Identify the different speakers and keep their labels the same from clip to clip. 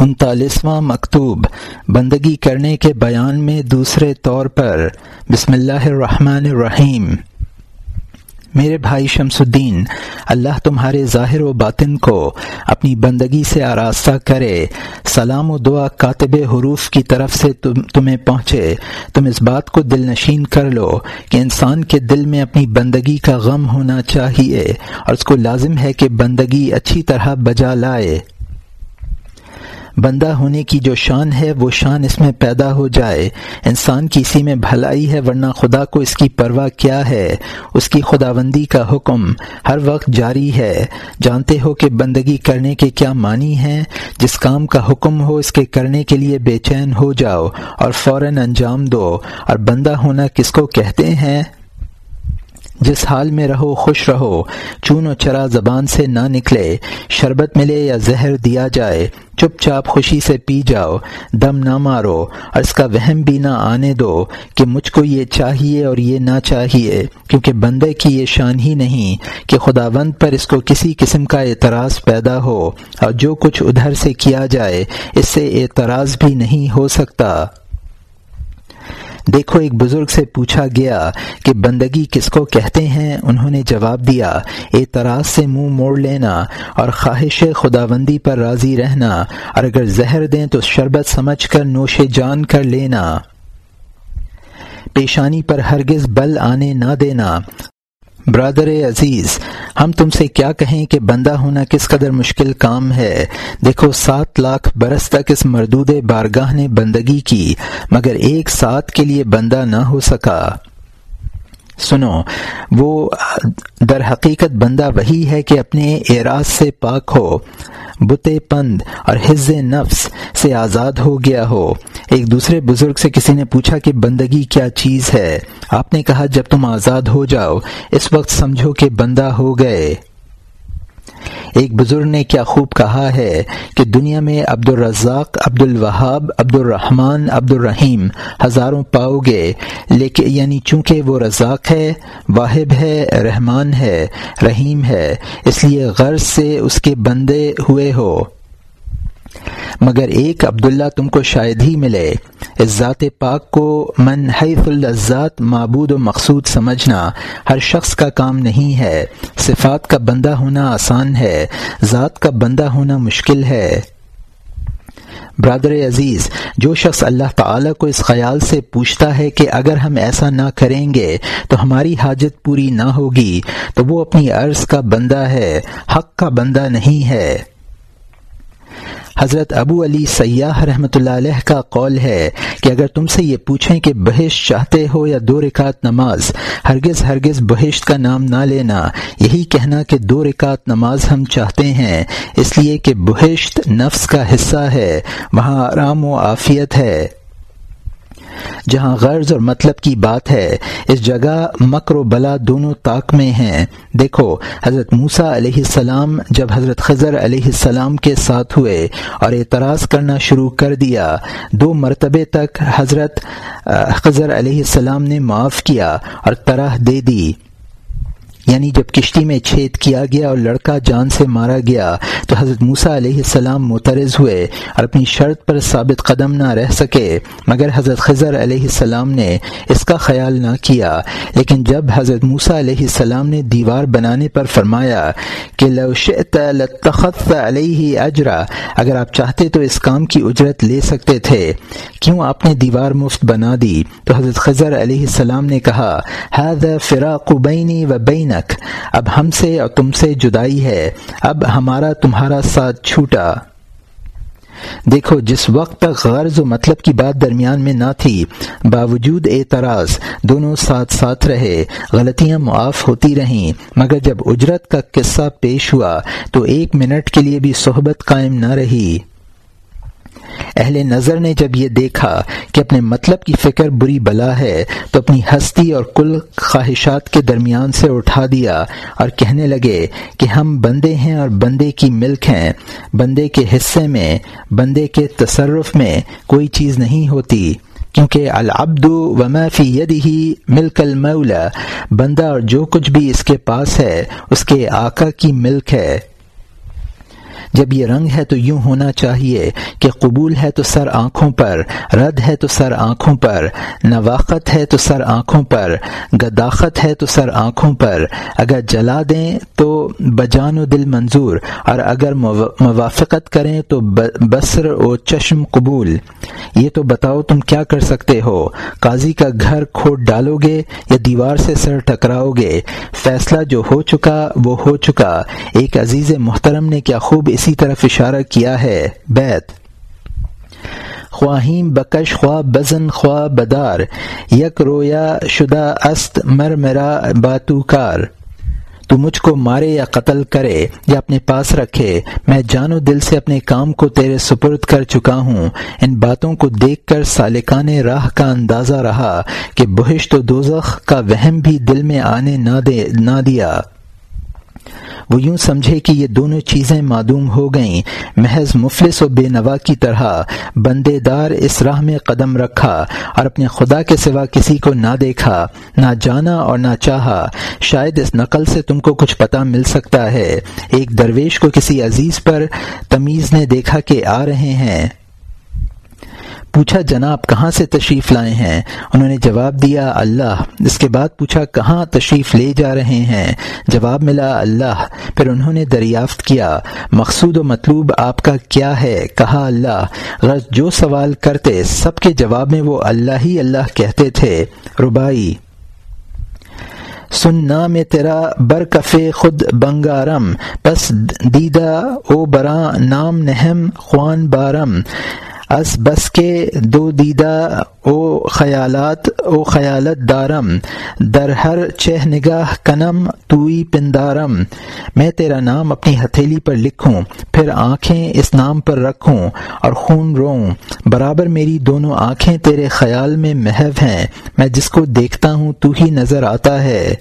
Speaker 1: انتالیسواں مکتوب، بندگی کرنے کے بیان میں دوسرے طور پر، بسم اللہ الرحمن الرحیم۔ میرے بھائی شمس الدین، اللہ تمہارے ظاہر و باطن کو اپنی بندگی سے آراستہ کرے۔ سلام و دعا کاتب حروف کی طرف سے تمہیں پہنچے۔ تم اس بات کو دل نشین کر لو کہ انسان کے دل میں اپنی بندگی کا غم ہونا چاہیے اور اس کو لازم ہے کہ بندگی اچھی طرح بجا لائے۔ بندہ ہونے کی جو شان ہے، وہ شان اس میں پیدا ہو جائے۔ انسان کی اسی میں بھلائی ہے، ورنہ خدا کو اس کی پرواہ کیا ہے؟ اس کی خداوندی کا حکم ہر وقت جاری ہے۔ جانتے ہو کہ بندگی کرنے کے کیا معنی ہیں؟ جس کام کا حکم ہو، اس کے کرنے کے لیے بے چین ہو جاؤ اور فوراً انجام دو۔ اور بندہ ہونا کس کو کہتے ہیں؟ جس حال میں رہو، خوش رہو۔ چون و چرا زبان سے نہ نکلے، شربت ملے یا زہر دیا جائے، چپ چاپ خوشی سے پی جاؤ، دم نہ مارو۔ اور اس کا وہم بھی نہ آنے دو کہ مجھ کو یہ چاہیے اور یہ نہ چاہیے، کیونکہ بندے کی یہ شان ہی نہیں کہ خداوند پر اس کو کسی قسم کا اعتراض پیدا ہو اور جو کچھ ادھر سے کیا جائے، اس سے اعتراض بھی نہیں ہو سکتا۔ دیکھو، ایک بزرگ سے پوچھا گیا کہ بندگی کس کو کہتے ہیں؟ انہوں نے جواب دیا اعتراض سے منہ مو موڑ لینا اور خواہش خداوندی پر راضی رہنا۔ اور اگر زہر دیں تو شربت سمجھ کر نوش جان کر لینا۔ پیشانی پر ہرگز بل آنے نہ دینا۔ برادر عزیز، ہم تم سے کیا کہیں کہ بندہ ہونا کس قدر مشکل کام ہے؟ دیکھو، سات لاکھ برس تک اس مردود بارگاہ نے بندگی کی، مگر ایک ساتھ کے لیے بندہ نہ ہو سکا۔ سنو، وہ در حقیقت بندہ وہی ہے کہ اپنے اعراض سے پاک ہو۔ بتے پند اور حز نفس سے آزاد ہو گیا ہو۔ ایک دوسرے بزرگ سے کسی نے پوچھا کہ بندگی کیا چیز ہے؟ آپ نے کہا، جب تم آزاد ہو جاؤ، اس وقت سمجھو کہ بندہ ہو گئے۔ ایک بزرگ نے کیا خوب کہا ہے کہ دنیا میں عبد الرزاق عبد الوہاب عبد الرحمن عبد الرحیم ہزاروں پاؤ گے، لیکن یعنی چونکہ وہ رزاق ہے، واہب ہے، رحمان ہے، رحیم ہے، اس لیے غرض سے اس کے بندے ہوئے ہو۔ مگر ایک عبداللہ تم کو شاید ہی ملے۔ اس ذات پاک کو من حیف الزات معبود و مقصود سمجھنا ہر شخص کا کام نہیں ہے۔ صفات کا بندہ ہونا آسان ہے، ذات کا بندہ ہونا مشکل ہے۔ برادر عزیز، جو شخص اللہ تعالی کو اس خیال سے پوچھتا ہے کہ اگر ہم ایسا نہ کریں گے تو ہماری حاجت پوری نہ ہوگی، تو وہ اپنی عرض کا بندہ ہے، حق کا بندہ نہیں ہے۔ حضرت ابو علی سیاح رحمۃ اللہ علیہ کا قول ہے کہ اگر تم سے یہ پوچھیں کہ بہشت چاہتے ہو یا دو رکعت نماز، ہرگز ہرگز بہشت کا نام نہ لینا۔ یہی کہنا کہ دو رکعت نماز ہم چاہتے ہیں، اس لیے کہ بہشت نفس کا حصہ ہے، وہاں آرام و عافیت ہے۔ جہاں غرض اور مطلب کی بات ہے، اس جگہ مکر و بلا دونوں طاق میں ہیں۔ دیکھو، حضرت موسا علیہ السلام جب حضرت خضر علیہ السلام کے ساتھ ہوئے اور اعتراض کرنا شروع کر دیا، دو مرتبے تک حضرت خضر علیہ السلام نے معاف کیا اور طرح دے دی۔ یعنی جب کشتی میں چھید کیا گیا اور لڑکا جان سے مارا گیا تو حضرت موسا علیہ السلام مترز ہوئے اور اپنی شرط پر ثابت قدم نہ رہ سکے، مگر حضرت خضر علیہ السلام نے اس کا خیال نہ کیا۔ لیکن جب حضرت موسا علیہ السلام نے دیوار بنانے پر فرمایا کہ لو شئت لتخذت علیہ اجرا، اگر آپ چاہتے تو اس کام کی اجرت لے سکتے تھے۔ کیوں آپ نے دیوار مفت بنا دی؟ تو حضرت خضر علیہ السلام نے کہا فراق بینی و اب ہم سے اور تم سے جدائی ہے۔ اب ہمارا تمہارا ساتھ چھوٹا۔ دیکھو، جس وقت تک غرض و مطلب کی بات درمیان میں نہ تھی، باوجود اعتراض دونوں ساتھ ساتھ رہے۔ غلطیاں معاف ہوتی رہیں۔ مگر جب اجرت کا قصہ پیش ہوا تو ایک منٹ کے لیے بھی صحبت قائم نہ رہی۔ اہل نظر نے جب یہ دیکھا کہ اپنے مطلب کی فکر بری بلا ہے، تو اپنی ہستی اور کل خواہشات کے درمیان سے اٹھا دیا اور کہنے لگے کہ ہم بندے ہیں اور بندے کی ملک ہیں۔ بندے کے حصے میں، بندے کے تصرف میں کوئی چیز نہیں ہوتی، کیونکہ العبد وما فی ہی ملک المولا بندہ اور جو کچھ بھی اس کے پاس ہے، اس کے آقا کی ملک ہے۔ جب یہ رنگ ہے تو یوں ہونا چاہیے کہ قبول ہے تو سر آنکھوں پر، رد ہے تو سر آنکھوں پر نواقت ہے تو سر آنکھوں پر، گداخت ہے تو سر آنکھوں پر۔ اگر جلا دیں تو بجان و دل منظور، اور اگر موافقت کریں تو بصر و چشم قبول۔ یہ تو بتاؤ تم کیا کر سکتے ہو؟ قاضی کا گھر کھوٹ ڈالو گے یا دیوار سے سر ٹکراؤ گے؟ فیصلہ جو ہو چکا وہ ہو چکا۔ ایک عزیز محترم نے کیا خوب اسی طرف اشارہ کیا ہے، بیت۔ خواہیم بکش خواہ بزن خواہ بدار۔ یک رویا شدہ است، مر مرا باتو کار۔ تو مجھ کو مارے یا قتل کرے یا اپنے پاس رکھے۔ میں جان و دل سے اپنے کام کو تیرے سپرد کر چکا ہوں۔ ان باتوں کو دیکھ کر سالکان راہ کا اندازہ رہا کہ بہشت و دوزخ کا وہم بھی دل میں آنے نہ دے، نہ دیا۔ وہ یوں سمجھے کہ یہ دونوں چیزیں معدوم ہو گئیں۔ محض مفلس و بے نوا کی طرح بندے دار اس راہ میں قدم رکھا اور اپنے خدا کے سوا کسی کو نہ دیکھا، نہ جانا اور نہ چاہا۔ شاید اس نقل سے تم کو کچھ پتہ مل سکتا ہے۔ ایک درویش کو کسی عزیز پر تمیز نے دیکھا کہ آ رہے ہیں۔ پوچھا، جناب، کہاں سے تشریف لائے ہیں؟ انہوں نے جواب دیا، اللہ۔ اس کے بعد پوچھا، کہاں تشریف لے جا رہے ہیں؟ جواب ملا، اللہ۔ پھر انہوں نے دریافت کیا، مقصود و مطلوب آپ کا کیا ہے؟ کہا، اللہ۔ غرض جو سوال کرتے، سب کے جواب میں وہ اللہ ہی اللہ کہتے تھے۔ ربائی سننا میں تیرا برکفے خود بنگارم۔ بس دیدہ، او برا، نام نہم، خوان بارم۔ اس بس کے دو دیدہ او خیالات، او خیالت دارم، در ہر چہ نگاہ کنم توئی پندارم۔ میں تیرا نام اپنی ہتھیلی پر لکھوں، پھر آنکھیں اس نام پر رکھوں اور خون روؤں برابر میری دونوں آنکھیں تیرے خیال میں محو ہیں، میں جس کو دیکھتا ہوں تو ہی نظر آتا ہے۔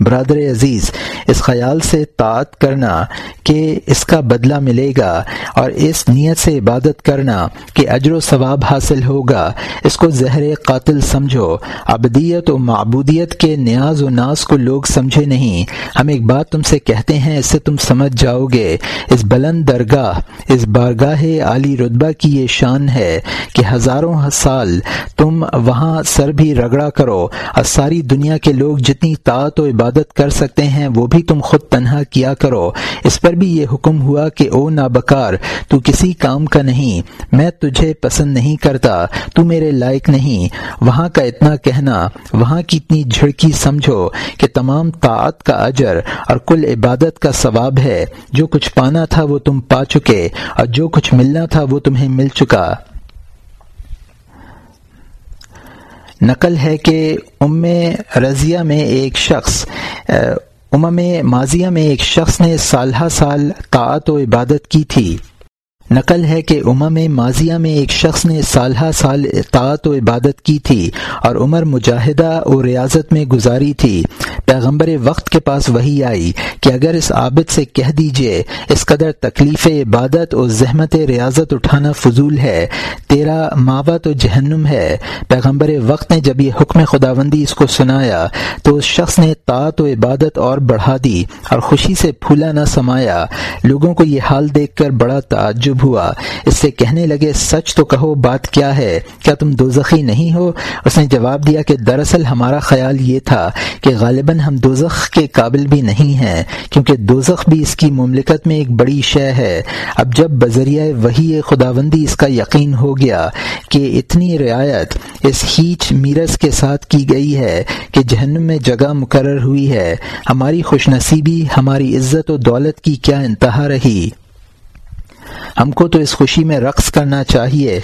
Speaker 1: برادر عزیز، اس خیال سے طاعت کرنا کہ اس کا بدلہ ملے گا اور اس نیت سے عبادت کرنا کہ اجر و ثواب حاصل ہوگا۔ اس کو زہر قاتل سمجھو۔ ابدیت و معبودیت کے نیاز و ناز کو لوگ سمجھے نہیں۔ ہم ایک بات تم سے کہتے ہیں، اس سے تم سمجھ جاؤ گے۔ اس بلند درگاہ، اس بارگاہ عالی رتبہ کی یہ شان ہے کہ ہزاروں سال تم وہاں سر بھی رگڑا کرو۔ اور ساری دنیا کے لوگ جتنی طاعت و عبادت عبادت کر سکتے ہیں، وہ بھی تم خود تنہا کیا کرو۔ اس پر بھی یہ حکم ہوا کہ او نابکار، تو کسی کام کا نہیں، میں تجھے پسند نہیں کرتا، تو میرے لائق نہیں۔ وہاں کا اتنا کہنا، وہاں کی اتنی جھڑکی سمجھو کہ تمام طاعت کا اجر اور کل عبادت کا ثواب ہے۔ جو کچھ پانا تھا وہ تم پا چکے، اور جو کچھ ملنا تھا وہ تمہیں مل چکا۔ نقل ہے کہ ام رضیہ میں ایک شخص امم ماضیہ میں ایک شخص نے سالہ سال طاعت و عبادت کی تھی۔ نقل ہے کہ امم ماضیہ میں ایک شخص نے سالہ سال اطاعت و عبادت کی تھی اور عمر مجاہدہ و ریاضت میں گزاری تھی۔ پیغمبر وقت کے پاس وہی آئی کہ اگر اس عابد سے کہہ دیجیے، اس قدر تکلیف عبادت اور زحمت ریاضت اٹھانا فضول ہے، تیرا ماوا تو جہنم ہے۔ پیغمبر وقت نے جب یہ حکم خداوندی اس کو سنایا تو اس شخص نے طاعت و عبادت اور بڑھا دی اور خوشی سے پھولا نہ سمایا۔ لوگوں کو یہ حال دیکھ کر بڑا تعجب ہوا۔ اس سے کہنے لگے، سچ تو کہو، بات کیا ہے؟ کیا تم دوزخی نہیں ہو؟ اس نے جواب دیا کہ دراصل ہمارا خیال یہ تھا کہ غالباً ہم دوزخ کے قابل بھی نہیں ہیں، کیونکہ دوزخ بھی اس کی مملکت میں ایک بڑی شے ہے۔ اب جب بذریعہ وہی خداوندی اس کا یقین ہو گیا کہ اتنی رعایت اس ہیچ میرس کے ساتھ کی گئی ہے کہ جہنم میں جگہ مقرر ہوئی ہے، ہماری خوش نصیبی، ہماری عزت و دولت کی کیا انتہا رہی؟ ہم کو تو اس خوشی میں رقص کرنا چاہیے۔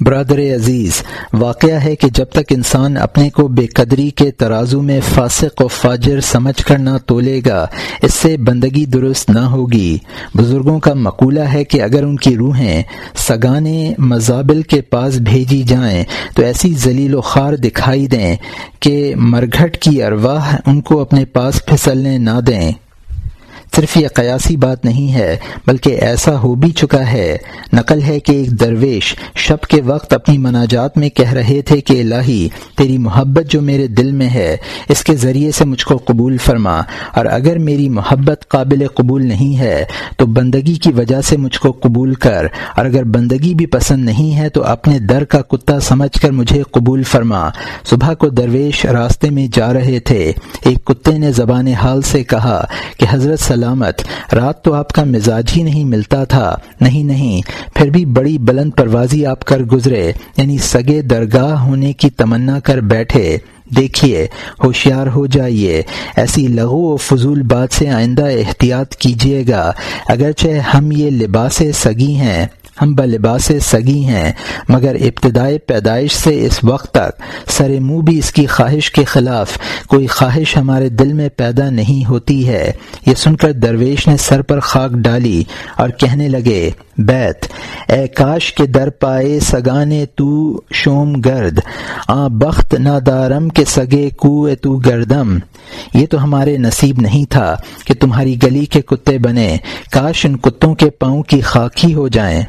Speaker 1: برادر عزیز، واقعہ ہے کہ جب تک انسان اپنے کو بے قدری کے ترازو میں فاسق و فاجر سمجھ کر نہ تولے گا، اس سے بندگی درست نہ ہوگی۔ بزرگوں کا مقولہ ہے کہ اگر ان کی روحیں سگانے مزابل کے پاس بھیجی جائیں، تو ایسی ذلیل و خار دکھائی دیں کہ مرگھٹ کی ارواح ان کو اپنے پاس پھسلنے نہ دیں۔ صرف یہ قیاسی بات نہیں ہے، بلکہ ایسا ہو بھی چکا ہے۔ نقل ہے کہ ایک درویش شب کے وقت اپنی مناجات میں کہہ رہے تھے کہ، الہی، تیری محبت جو میرے دل میں ہے، اس کے ذریعے سے مجھ کو قبول فرما۔ اور اگر میری محبت قابل قبول نہیں ہے، تو بندگی کی وجہ سے مجھ کو قبول کر۔ اور اگر بندگی بھی پسند نہیں ہے، تو اپنے در کا کتا سمجھ کر مجھے قبول فرما۔ صبح کو درویش راستے میں جا رہے تھے۔ ایک کتے نے زبان حال سے کہا کہ، حضرت سلامت رات تو آپ کا مزاج ہی نہیں ملتا تھا۔ نہیں نہیں، پھر بھی بڑی بلند پروازی آپ کر گزرے۔ یعنی سگے درگاہ ہونے کی تمنا کر بیٹھے۔ دیکھیے، ہوشیار ہو جائیے۔ ایسی لغو و فضول بات سے آئندہ احتیاط کیجیے گا۔ اگرچہ ہم یہ لباس سگی ہیں۔ ہم بلباس سگی ہیں، مگر ابتدائی پیدائش سے اس وقت تک سر منہ بھی اس کی خواہش کے خلاف کوئی خواہش ہمارے دل میں پیدا نہیں ہوتی ہے۔ یہ سن کر درویش نے سر پر خاک ڈالی اور کہنے لگے، بیت، اے کاش کے در پائے سگانے تو شوم گرد، آ بخت نادارم کے سگے کو تو گردم۔ یہ تو ہمارے نصیب نہیں تھا کہ تمہاری گلی کے کتے بنے، کاش ان کتوں کے پاؤں کی خاک ہی ہو جائیں۔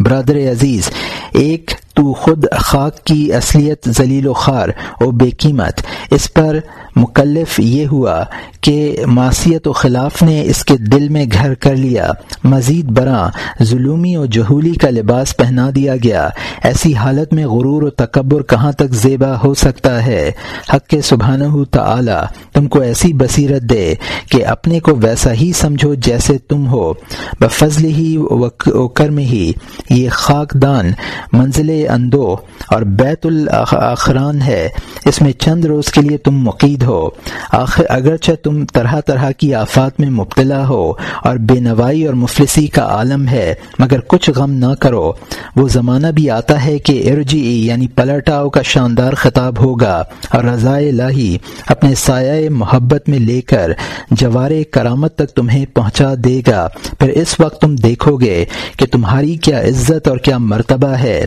Speaker 1: برادر عزیز ایک تو خود خاک کی اصلیت ذلیل و خار و بے قیمت۔ اس پر مکلف یہ ہوا کہ معصیت و خلاف نے اس کے دل میں گھر کر لیا۔ مزید برآں ظلومی و جہولی کا لباس پہنا دیا گیا۔ ایسی حالت میں غرور و تکبر کہاں تک زیبا ہو سکتا ہے؟ حق کے سبحانہ تعالی تم کو ایسی بصیرت دے کہ اپنے کو ویسا ہی سمجھو جیسے تم ہو۔ بفضل ہی و کرم ہی یہ خاک دان منزل اندو اور بیت الاخران ہے۔ اس میں چند روز کے لیے تم مقید ہو۔ آخر اگرچہ تم طرح طرح کی آفات میں مبتلا ہو اور بے نوائی اور مفلسی کا عالم ہے، مگر کچھ غم نہ کرو۔ وہ زمانہ بھی آتا ہے کہ ارجی یعنی پلٹاؤ کا شاندار خطاب ہوگا اور رضاء الہی اپنے سایہ محبت میں لے کر جوار کرامت تک تمہیں پہنچا دے گا۔ پھر اس وقت تم دیکھو گے کہ تمہاری کیا عزت اور کیا مرتبہ ہے۔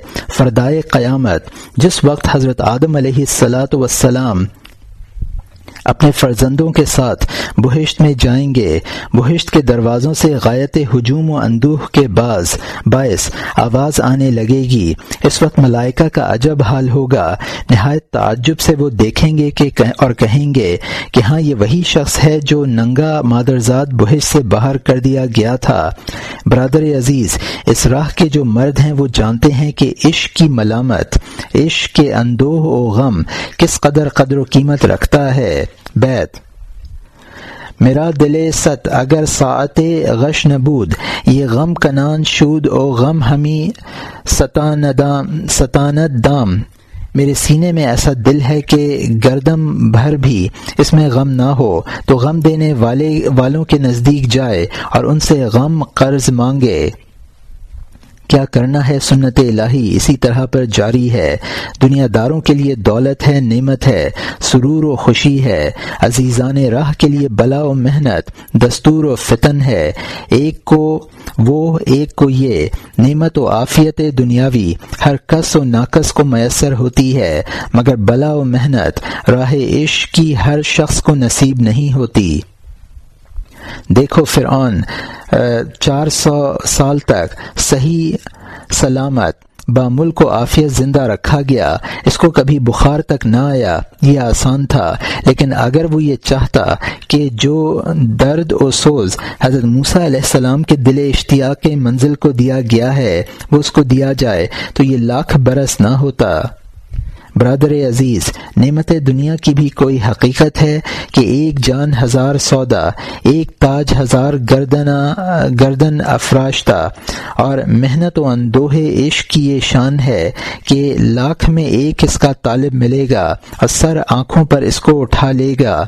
Speaker 1: فردائے قیامت جس وقت حضرت آدم علیہ السلاۃ وسلام اپنے فرزندوں کے ساتھ بہشت میں جائیں گے۔ بہشت کے دروازوں سے غایت ہجوم و اندوہ کے باز باعث آواز آنے لگے گی۔ اس وقت ملائکہ کا عجب حال ہوگا۔ نہایت تعجب سے وہ دیکھیں گے کہ اور کہیں گے کہ ہاں یہ وہی شخص ہے جو ننگا مادرزاد بہشت سے باہر کر دیا گیا تھا۔ برادر عزیز، اس راہ کے جو مرد ہیں وہ جانتے ہیں کہ عشق کی ملامت، عشق کے اندوہ و غم کس قدر قدر و قیمت رکھتا ہے۔ بیت۔ میرا دل ست، اگر ساعت غش نبود، یہ غم کنان شود او غم ہمی ستانت دام۔ میرے سینے میں ایسا دل ہے کہ گردم بھر بھی اس میں غم نہ ہو، تو غم دینے والے، والوں کے نزدیک جائے اور ان سے غم قرض مانگے۔ کیا کرنا ہے سنت الہی؟ اسی طرح پر جاری ہے، دنیا داروں کے لیے دولت ہے، نعمت ہے، سرور و خوشی ہے، عزیزان راہ کے لیے بلا و محنت، دستور و فتن ہے۔ ایک کو وہ، ایک کو یہ۔ نعمت و عافیت دنیاوی، ہر کس و ناقص کو میسر ہوتی ہے۔ مگر بلا و محنت، راہ عشق کی ہر شخص کو نصیب نہیں ہوتی۔ دیکھو فرعون چار سو سال تک صحیح سلامت، با ملک و عافیت زندہ رکھا گیا۔ اس کو کبھی بخار تک نہ آیا، یہ آسان تھا۔ لیکن اگر وہ یہ چاہتا کہ جو درد و سوز حضرت موسیٰ علیہ السلام کے دل اشتیاق کے منزل کو دیا گیا ہے، وہ اس کو دیا جائے، تو یہ لاکھ برس نہ ہوتا۔ برادر عزیز، نعمت دنیا کی بھی کوئی حقیقت ہے کہ ایک جان ہزار سودا، ایک تاج ہزار گردنا، گردن افراشتہ اور محنت و اندوہ عشق کی یہ شان ہے کہ لاکھ میں ایک اس کا طالب ملے گا اور سر آنکھوں پر اس کو اٹھا لے گا۔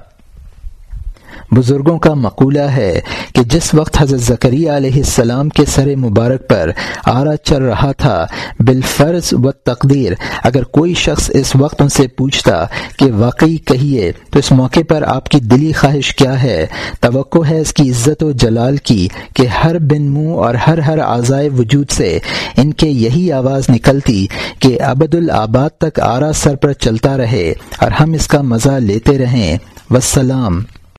Speaker 1: بزرگوں کا مقولہ ہے کہ جس وقت حضرت ذکری علیہ السلام کے سر مبارک پر آرا چل رہا تھا، بالفرض و تقدیر، اگر کوئی شخص اس وقت ان سے پوچھتا کہ واقعی کہیے، تو اس موقع پر آپ کی دلی خواہش کیا ہے؟ توقع ہے اس کی عزت و جلال کی کہ ہر بن منہ اور ہر ہر اعضائے وجود سے ان کے یہی آواز نکلتی کہ ابد الآباد تک آرا سر پر چلتا رہے اور ہم اس کا مزہ لیتے رہیں۔ وسلام